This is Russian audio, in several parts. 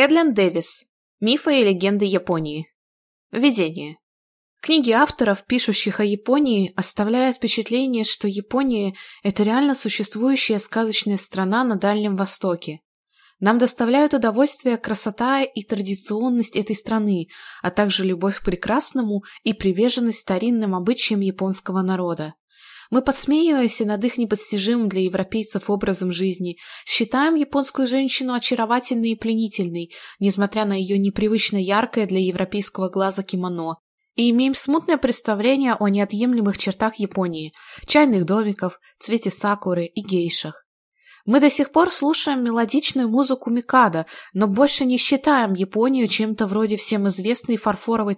Хедлен Дэвис. Мифы и легенды Японии. Введение. Книги авторов, пишущих о Японии, оставляют впечатление, что Япония – это реально существующая сказочная страна на Дальнем Востоке. Нам доставляют удовольствие красота и традиционность этой страны, а также любовь к прекрасному и приверженность старинным обычаям японского народа. Мы подсмеиваемся над их непостижимым для европейцев образом жизни, считаем японскую женщину очаровательной и пленительной, несмотря на ее непривычно яркое для европейского глаза кимоно, и имеем смутное представление о неотъемлемых чертах Японии – чайных домиков, цвете сакуры и гейшах. Мы до сих пор слушаем мелодичную музыку Микада, но больше не считаем Японию чем-то вроде всем известной фарфоровой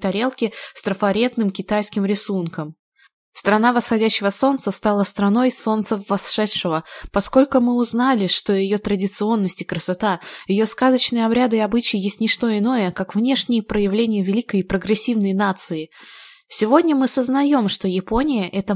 тарелки с трафаретным китайским рисунком. Страна восходящего солнца стала страной солнца восшедшего, поскольку мы узнали, что ее традиционность и красота, ее сказочные обряды и обычаи есть не что иное, как внешние проявления великой и прогрессивной нации. Сегодня мы сознаем, что Япония – это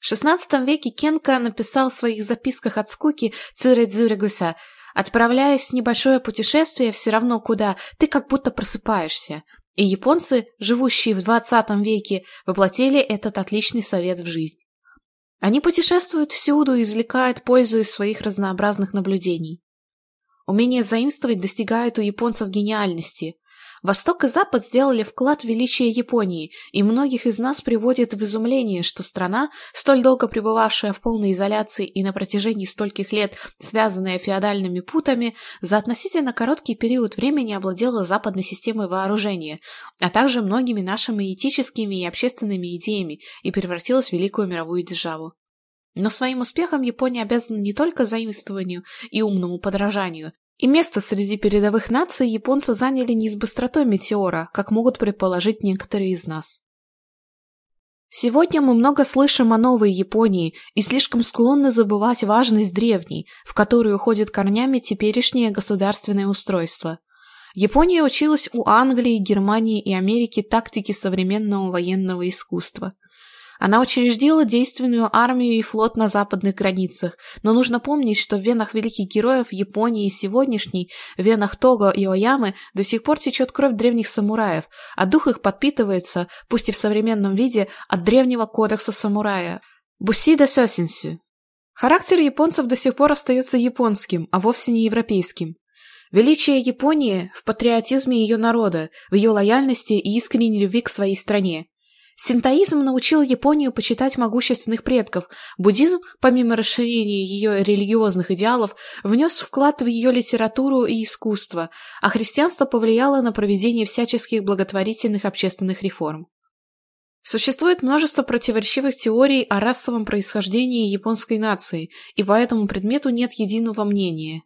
В wieku веке napisał написал в своих записках от скуки Zyrygusa «Отправляюсь в небольшое путешествие все равно куда, ты как будто просыпаешься». И японцы, живущие в 20 веке, воплотили этот отличный совет в жизнь. Они путешествуют всюду и извлекают пользу из своих разнообразных наблюдений. Умение заимствовать достигает у японцев гениальности – Восток и Запад сделали вклад в величие Японии, и многих из нас приводит в изумление, что страна, столь долго пребывавшая в полной изоляции и на протяжении стольких лет связанная феодальными путами, за относительно короткий период времени обладела западной системой вооружения, а также многими нашими этическими и общественными идеями и превратилась в великую мировую державу. Но своим успехом Япония обязана не только заимствованию и умному подражанию, и место среди передовых наций японцы заняли не с быстротой метеора, как могут предположить некоторые из нас. Сегодня мы много слышим о новой Японии и слишком склонны забывать важность древней, в которую уходит корнями теперешнее государственное устройство. Япония училась у Англии, Германии и Америки тактики современного военного искусства – Она учреждила действенную армию и флот на западных границах, но нужно помнить, что в венах великих героев Японии и сегодняшней, в венах Того и Оямы до сих пор течет кровь древних самураев, а дух их подпитывается, пусть и в современном виде, от древнего кодекса самурая. Бусида Сёсинсю. Характер японцев до сих пор остается японским, а вовсе не европейским. Величие Японии в патриотизме ее народа, в ее лояльности и искренней любви к своей стране. Синтоизм научил Японию почитать могущественных предков. Буддизм, помимо расширения ее религиозных идеалов, внес вклад в ее литературу и искусство, а христианство повлияло на проведение всяческих благотворительных общественных реформ. Существует множество противоречивых теорий о расовом происхождении японской нации, и по этому предмету нет единого мнения.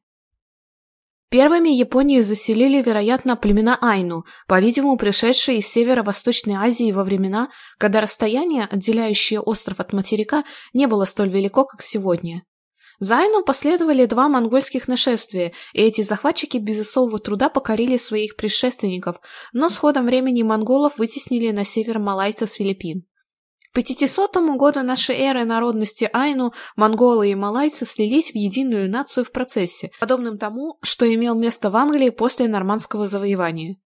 Первыми Японию заселили, вероятно, племена Айну, по-видимому, пришедшие из северо-восточной Азии во времена, когда расстояние, отделяющее остров от материка, не было столь велико, как сегодня. За Айну последовали два монгольских нашествия, и эти захватчики без особого труда покорили своих предшественников, но с ходом времени монголов вытеснили на север малайцев с Филиппин. К 500 году нашей эры народности Айну, монголы и малайцы слились в единую нацию в процессе, подобным тому, что имел место в Англии после нормандского завоевания.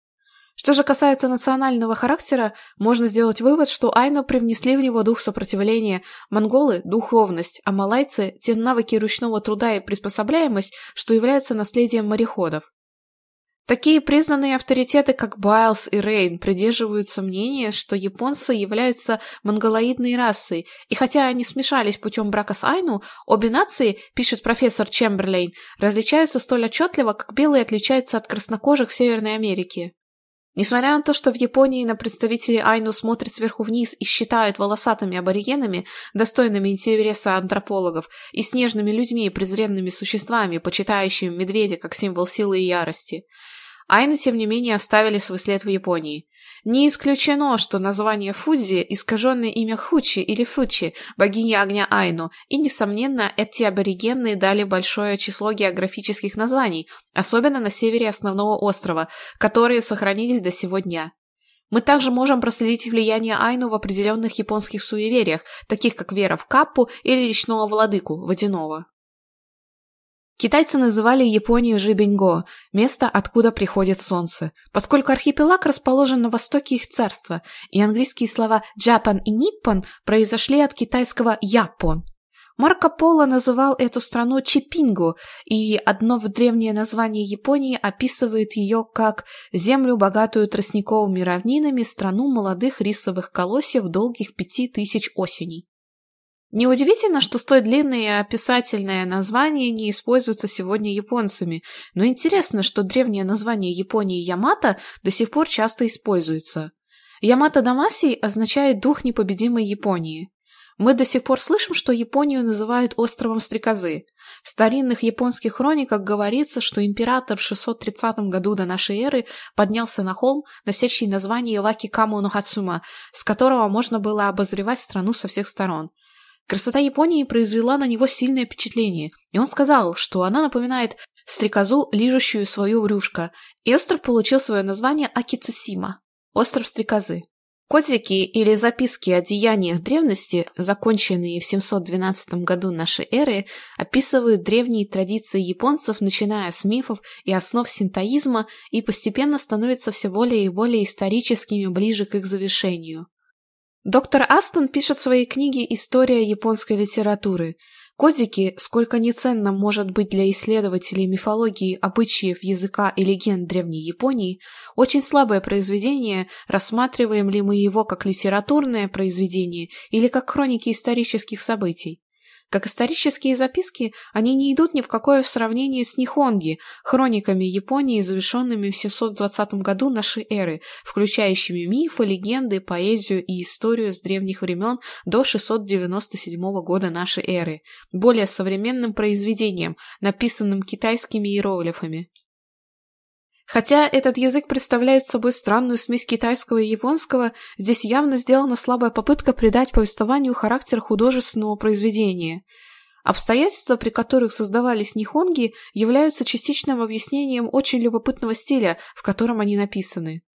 Что же касается национального характера, можно сделать вывод, что айну привнесли в него дух сопротивления, монголы – духовность, а малайцы – те навыки ручного труда и приспособляемость, что являются наследием мореходов. Такие признанные авторитеты, как Байлз и Рейн, придерживаются мнения, что японцы являются монголоидной расой, и хотя они смешались путем брака с Айну, обе нации, пишет профессор Чемберлейн, различаются столь отчетливо, как белые отличаются от краснокожих в Северной Америке. Несмотря на то, что в Японии на представителей Айну смотрят сверху вниз и считают волосатыми аборигенами, достойными интереса антропологов, и снежными людьми и презренными существами, почитающими медведя как символ силы и ярости, Айны, тем не менее, оставили свой след в Японии. Не исключено, что название Фудзи – искаженное имя Хучи или Фучи, богини огня Айну, и, несомненно, эти аборигены дали большое число географических названий, особенно на севере основного острова, которые сохранились до сего дня. Мы также можем проследить влияние Айну в определенных японских суевериях, таких как вера в Каппу или речного владыку, водяного. Китайцы называли Японию Жибеньго – место, откуда приходит солнце, поскольку архипелаг расположен на востоке их царства, и английские слова «Japan» и «Nippon» произошли от китайского «Япон». Марко Поло называл эту страну Чипингу, и одно древнее название Японии описывает ее как «землю, богатую тростниковыми равнинами, страну молодых рисовых колосьев долгих пяти тысяч осеней». Неудивительно, что столь длинное описательное название не используется сегодня японцами, но интересно, что древнее название Японии Ямата до сих пор часто используется. Ямата Дамасий означает «дух непобедимой Японии». Мы до сих пор слышим, что Японию называют островом Стрекозы. В старинных японских хрониках говорится, что император в 630 году до нашей эры поднялся на холм, носящий название Лаки Каму Нохацума, с которого можно было обозревать страну со всех сторон – Красота Японии произвела на него сильное впечатление, и он сказал, что она напоминает стрекозу, лижущую свою брюшко, и остров получил свое название Акицусима – остров стрекозы. Котики или записки о деяниях древности, законченные в 712 году нашей эры, описывают древние традиции японцев, начиная с мифов и основ синтоизма, и постепенно становятся все более и более историческими ближе к их завершению. Доктор Астон пишет в своей книге «История японской литературы». Козики, сколько ни ценно может быть для исследователей мифологии, обычаев, языка и легенд Древней Японии, очень слабое произведение, рассматриваем ли мы его как литературное произведение или как хроники исторических событий. Как исторические записки, они не идут ни в какое сравнение с Нихонги, хрониками Японии, завершенными в 720 году нашей эры, включающими мифы, легенды, поэзию и историю с древних времен до 697 года нашей эры, более современным произведением, написанным китайскими иероглифами. Хотя этот язык представляет собой странную смесь китайского и японского, здесь явно сделана слабая попытка придать повествованию характер художественного произведения. Обстоятельства, при которых создавались нихонги, являются частичным объяснением очень любопытного стиля, в котором они написаны. Нам известно, что человек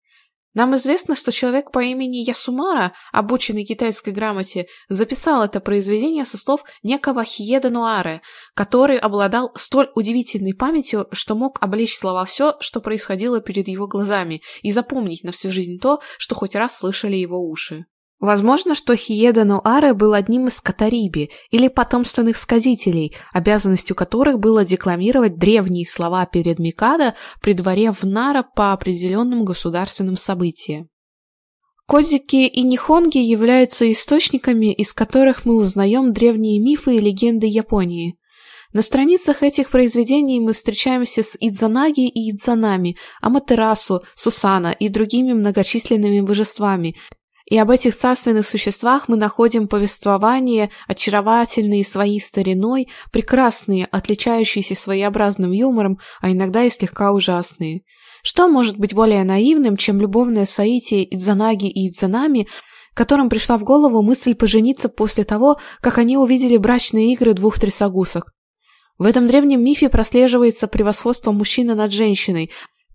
по имени Ясумара, обученный китайской грамоте, записал это произведение со слов некого Хиеда Нуаре, который обладал столь удивительной памятью, что мог облечь слова все, что происходило перед его глазами, и запомнить на всю жизнь то, что хоть раз слышали его уши. Возможно, что Хиедану Аре был одним из катариби или потомственных сказителей, обязанностью которых было декламировать древние слова перед Микадо при дворе в Нара по определенным государственным событиям. Кодзики и Нихонги являются источниками, из которых мы узнаем древние мифы и легенды Японии. На страницах этих произведений мы встречаемся с Идзанаги и Идзанами, Аматерасу, Сусана и другими многочисленными божествами – и об этих царственных существах мы находим повествования, очаровательные своей стариной, прекрасные, отличающиеся своеобразным юмором, а иногда и слегка ужасные. Что может быть более наивным, чем любовное соитие Идзанаги и Идзанами, которым пришла в голову мысль пожениться после того, как они увидели брачные игры двух трясогусок? В этом древнем мифе прослеживается превосходство мужчины над женщиной,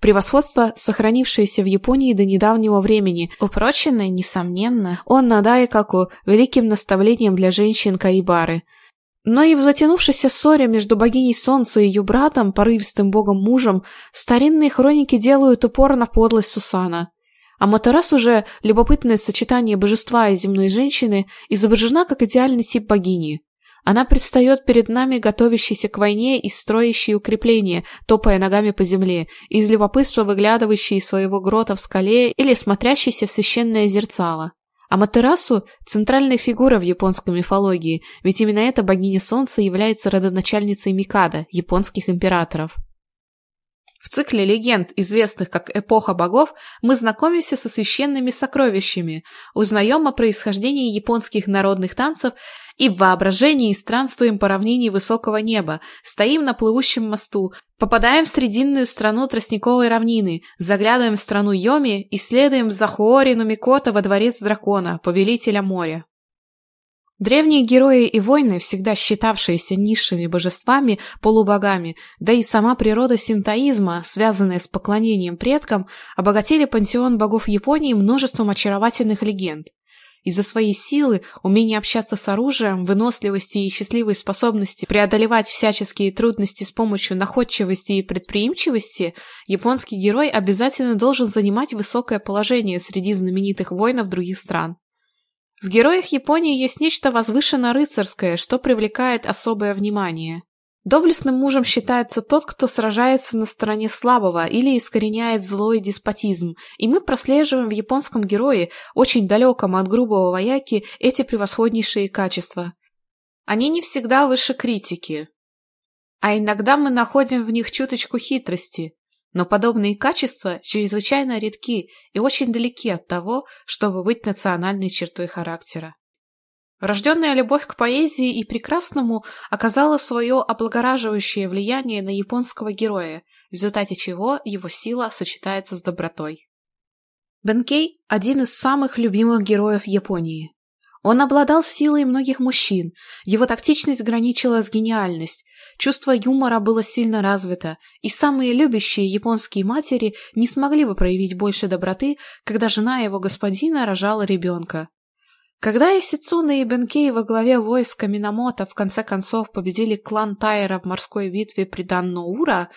превосходство, сохранившееся в Японии до недавнего времени, упроченное, несомненно, он Надае Каку великим наставлением для женщин Каибары. Но и в затянувшейся ссоре между богиней солнца и ее братом, порывистым богом-мужем, старинные хроники делают упор на подлость Сусана. А Матарас уже любопытное сочетание божества и земной женщины изображена как идеальный тип богини – она предстает перед нами, готовящейся к войне и строящей укрепления, топая ногами по земле, из любопытства выглядывающей из своего грота в скале или смотрящейся в священное зерцало. Аматерасу – центральная фигура в японской мифологии, ведь именно эта богиня солнца является родоначальницей Микада, японских императоров. В цикле легенд, известных как «Эпоха богов», мы знакомимся со священными сокровищами, узнаем о происхождении японских народных танцев и в воображении странствуем по равнине высокого неба, стоим на плывущем мосту, попадаем в срединную страну тростниковой равнины, заглядываем в страну Йоми, исследуем Захуори Нумикота во дворец дракона, повелителя моря. Древние герои и воины, всегда считавшиеся низшими божествами, полубогами, да и сама природа синтоизма, связанная с поклонением предкам, обогатили пантеон богов Японии множеством очаровательных легенд. Из-за своей силы, умения общаться с оружием, выносливости и счастливой способности преодолевать всяческие трудности с помощью находчивости и предприимчивости, японский герой обязательно должен занимать высокое положение среди знаменитых воинов других стран. В героях Японии есть нечто возвышенно-рыцарское, что привлекает особое внимание. Доблестным мужем считается тот, кто сражается на стороне слабого или искореняет злой деспотизм, и мы прослеживаем в японском герое, очень далеком от грубого вояки, эти превосходнейшие качества. Они не всегда выше критики, а иногда мы находим в них чуточку хитрости, Но подобные качества чрезвычайно редки и очень далеки от того, чтобы быть национальной чертой характера. Рожденная любовь к поэзии и прекрасному оказала свое облагораживающее влияние на японского героя, в результате чего его сила сочетается с добротой. Бенкей – один из самых любимых героев Японии. Он обладал силой многих мужчин, его тактичность граничила с гениальностью, гениальность, чувство юмора было сильно развито, и самые любящие японские матери не смогли бы проявить больше доброты, когда жена его господина рожала ребенка. Когда Исицуна и Бенкей во главе войска Минамото в конце концов победили клан Тайра в морской битве при Данноура,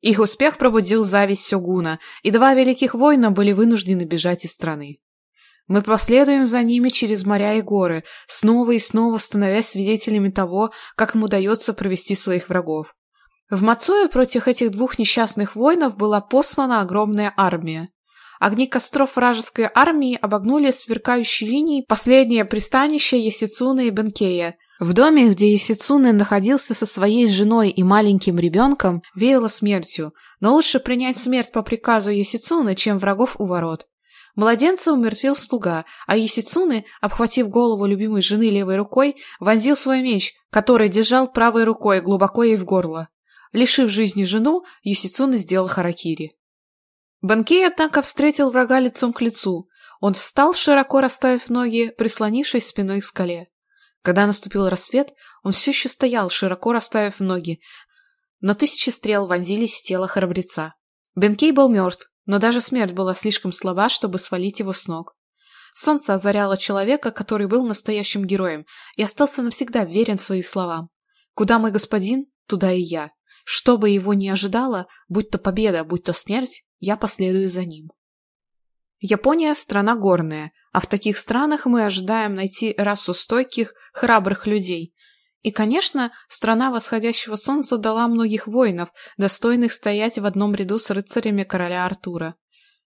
их успех пробудил зависть Сёгуна, и два великих воина были вынуждены бежать из страны. Мы последуем за ними через моря и горы, снова и снова становясь свидетелями того, как им удается провести своих врагов. В Мацуе против этих двух несчастных воинов была послана огромная армия. Огни костров вражеской армии обогнули сверкающей линией последнее пристанище Ясицуны и Бенкея. В доме, где Ясицуны находился со своей женой и маленьким ребенком, веяло смертью, но лучше принять смерть по приказу Ясицуны, чем врагов у ворот. Младенца умертвил слуга, а Есицуны, обхватив голову любимой жены левой рукой, вонзил свой меч, который держал правой рукой глубоко ей в горло. Лишив жизни жену, Есицуны сделал харакири. Банкей, однако, встретил врага лицом к лицу. Он встал, широко расставив ноги, прислонившись спиной к скале. Когда наступил рассвет, он все еще стоял, широко расставив ноги, но тысячи стрел вонзились в тело храбреца. Бенкей был мертв, но даже смерть была слишком слаба, чтобы свалить его с ног. Солнце озаряло человека, который был настоящим героем, и остался навсегда верен своим словам. «Куда мой господин, туда и я. Что бы его ни ожидало, будь то победа, будь то смерть, я последую за ним». Япония – страна горная, а в таких странах мы ожидаем найти расу стойких, храбрых людей, и, конечно, страна восходящего солнца дала многих воинов, достойных стоять в одном ряду с рыцарями короля Артура.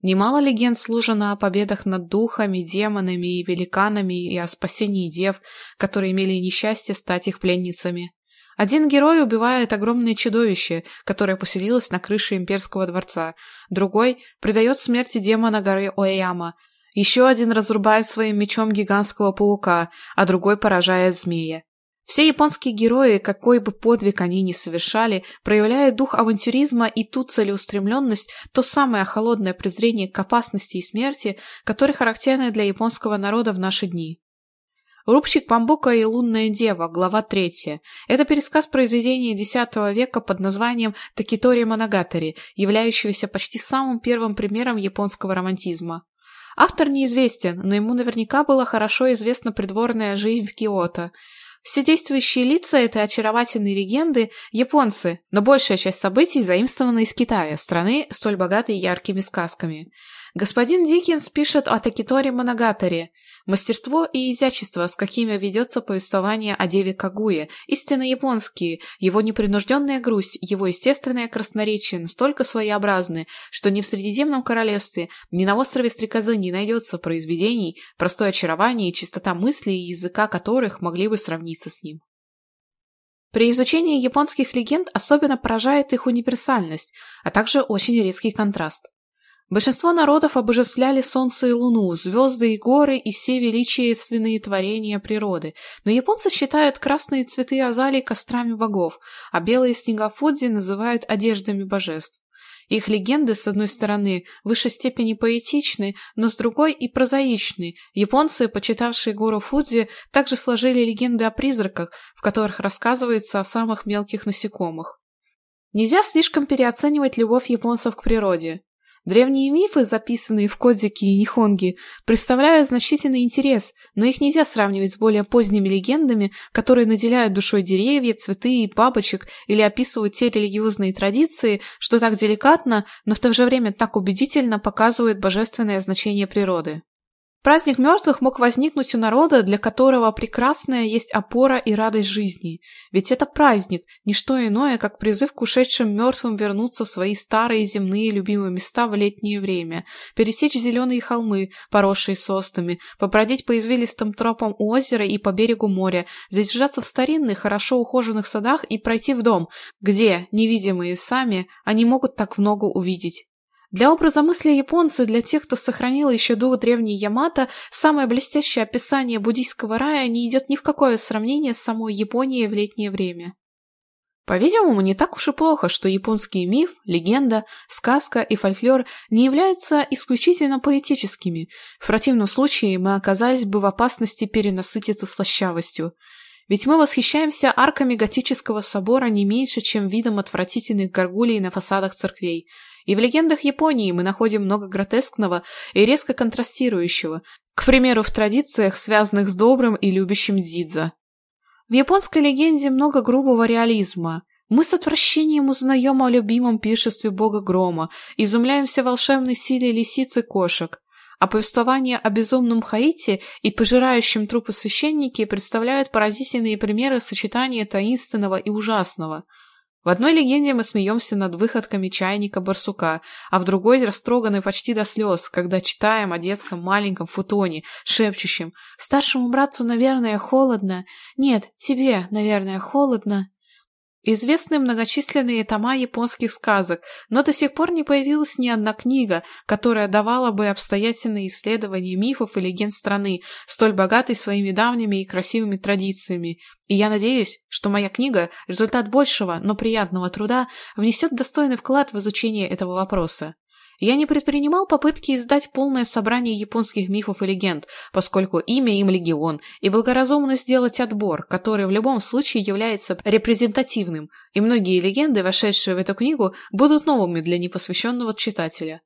Немало легенд служено о победах над духами, демонами и великанами и о спасении дев, которые имели несчастье стать их пленницами. Один герой убивает огромное чудовище, которое поселилось на крыше имперского дворца, другой предает смерти демона горы Оэяма, еще один разрубает своим мечом гигантского паука, а другой поражает змея. Все японские герои, какой бы подвиг они ни совершали, проявляя дух авантюризма и ту целеустремленность, то самое холодное презрение к опасности и смерти, которое характерно для японского народа в наши дни. «Рубщик бамбука и лунная дева», глава 3. Это пересказ произведения X века под названием «Такитори Манагатари», являющегося почти самым первым примером японского романтизма. Автор неизвестен, но ему наверняка была хорошо известна придворная жизнь в Киото – все действующие лица этой очаровательной легенды – японцы, но большая часть событий заимствована из Китая, страны, столь богатой яркими сказками. Господин Диккенс пишет о Такиторе Моногатаре, Мастерство и изящество, с какими ведется повествование о Деве Кагуе, истинно японские, его непринужденная грусть, его естественное красноречие настолько своеобразны, что ни в Средиземном королевстве, ни на острове Стрекозы не найдется произведений, простое очарование и чистота мысли и языка которых могли бы сравниться с ним. При изучении японских легенд особенно поражает их универсальность, а также очень резкий контраст. Большинство народов обожествляли солнце и луну, звезды и горы и все величественные творения природы, но японцы считают красные цветы азалий кострами богов, а белые снега Фудзи называют одеждами божеств. Их легенды, с одной стороны, в высшей степени поэтичны, но с другой и прозаичны. Японцы, почитавшие гору Фудзи, также сложили легенды о призраках, в которых рассказывается о самых мелких насекомых. Нельзя слишком переоценивать любовь японцев к природе. Древние мифы, записанные в Кодзике и Нихонги, представляют значительный интерес, но их нельзя сравнивать с более поздними легендами, которые наделяют душой деревья, цветы и бабочек или описывают те религиозные традиции, что так деликатно, но в то же время так убедительно показывают божественное значение природы. Праздник мертвых мог возникнуть у народа, для которого прекрасная есть опора и радость жизни. Ведь это праздник, не что иное, как призыв к ушедшим мертвым вернуться в свои старые земные любимые места в летнее время, пересечь зеленые холмы, поросшие соснами, побродить по извилистым тропам у озера и по берегу моря, задержаться в старинных, хорошо ухоженных садах и пройти в дом, где, невидимые сами, они могут так много увидеть. Для мысли японцы для тех, кто сохранил еще дух древней Ямато, самое блестящее описание буддийского рая не идет ни в какое сравнение с самой Японией в летнее время. По-видимому, не так уж и плохо, что японский миф, легенда, сказка и фольклор не являются исключительно поэтическими. В противном случае мы оказались бы в опасности перенасытиться слащавостью. Ведь мы восхищаемся арками готического собора не меньше, чем видом отвратительных горгулей на фасадах церквей – и в легендах Японии мы находим много гротескного и резко контрастирующего, к примеру, в традициях, связанных с добрым и любящим зидза. В японской легенде много грубого реализма. Мы с отвращением узнаем о любимом пиршестве бога грома, изумляемся волшебной силе лисиц и кошек, а повествование о безумном хаите и пожирающем трупы священники представляют поразительные примеры сочетания таинственного и ужасного – в одной легенде мы смеемся над выходками чайника-барсука, а в другой растроганы почти до слез, когда читаем о детском маленьком футоне, шепчущем «Старшему братцу, наверное, холодно. Нет, тебе, наверное, холодно». Известны многочисленные тома японских сказок, но до сих пор не появилась ни одна книга, которая давала бы обстоятельные исследования мифов и легенд страны, столь богатой своими давними и красивыми традициями. И я надеюсь, что моя книга, результат большего, но приятного труда, внесет достойный вклад в изучение этого вопроса. Я не предпринимал попытки издать полное собрание японских мифов и легенд, поскольку имя им легион, и благоразумно сделать отбор, который в любом случае является репрезентативным, и многие легенды, вошедшие в эту книгу, будут новыми для непосвященного читателя.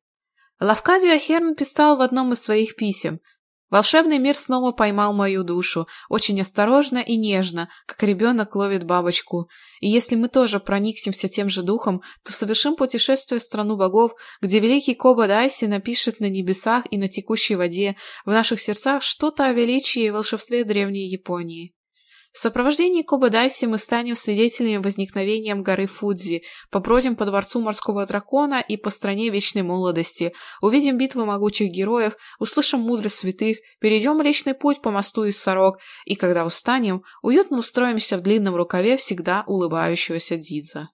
Лавкадио Херн писал в одном из своих писем – Волшебный мир снова поймал мою душу, очень осторожно и нежно, как ребенок ловит бабочку. И если мы тоже проникнемся тем же духом, то совершим путешествие в страну богов, где великий Коба Дайси напишет на небесах и на текущей воде, в наших сердцах что-то о величии и волшебстве древней Японии. В сопровождении Кобадайси мы станем свидетелями возникновения горы Фудзи, побродим по дворцу морского дракона и по стране вечной молодости, увидим битвы могучих героев, услышим мудрость святых, перейдем личный путь по мосту из сорок, и когда устанем, уютно устроимся в длинном рукаве всегда улыбающегося Дидза.